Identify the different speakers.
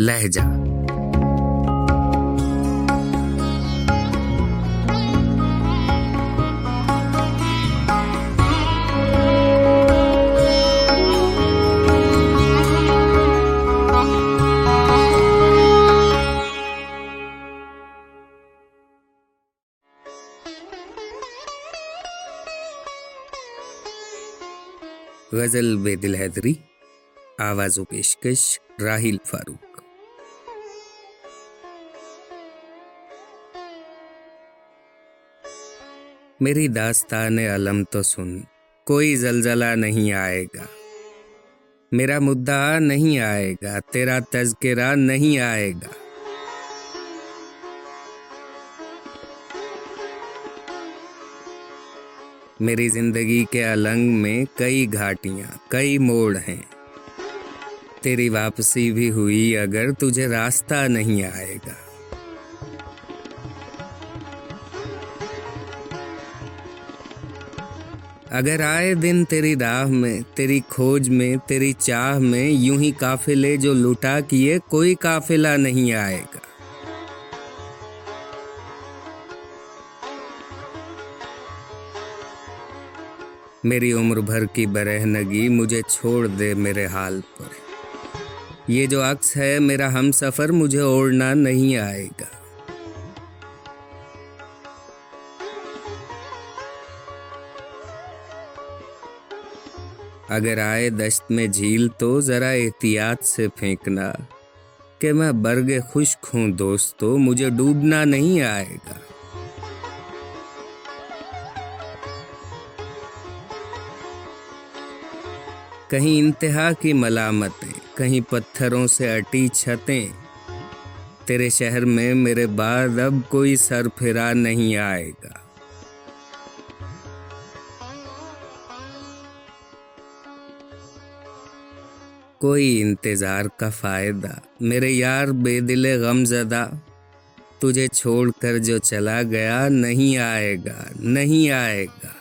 Speaker 1: لہجہ۔ غزل بے دل حیدری آواز و پیشکش راہیل فاروق۔ میری داستان علم تو سن، کوئی زلزلہ نہیں آئے گا۔ میرا مدعا نہیں آئے گا، تیرا تذکرہ نہیں آئے گا۔ میری زندگی کے النگ میں کئی گھاٹیاں، کئی موڑ ہیں۔ تیری واپسی بھی ہوئی اگر تجھے راستہ نہیں آئے گا۔ اگر آئے دن تیری راہ میں، تیری کھوج میں، تیری چاہ میں یوں ہی قافلے جو لٹا کیے، کوئی قافلہ نہیں آئے گا۔ میری عمر بھر کی برہنگی مجھے چھوڑ دے میرے حال پر۔ یہ جو عکس ہے، میرا ہم سفر مجھے اوڑھنا نہیں آئے گا۔ اگر آئے دشت میں جھیل تو ذرا احتیاط سے پھینکنا کہ میں برگ خشک ہوں دوستو، مجھے ڈوبنا نہیں آئے گا۔ کہیں انتہا کی ملامتیں، کہیں پتھروں سے اٹی چھتیں۔ تیرے شہر میں میرے بعد اب کوئی سر پھرا نہیں آئے گا۔ کوئی انتظار کا فائدہ۔ میرے یار، بے دل غم زدہ۔ تجھے چھوڑ کر جو چلا گیا، نہیں آئے گا، نہیں آئے گا۔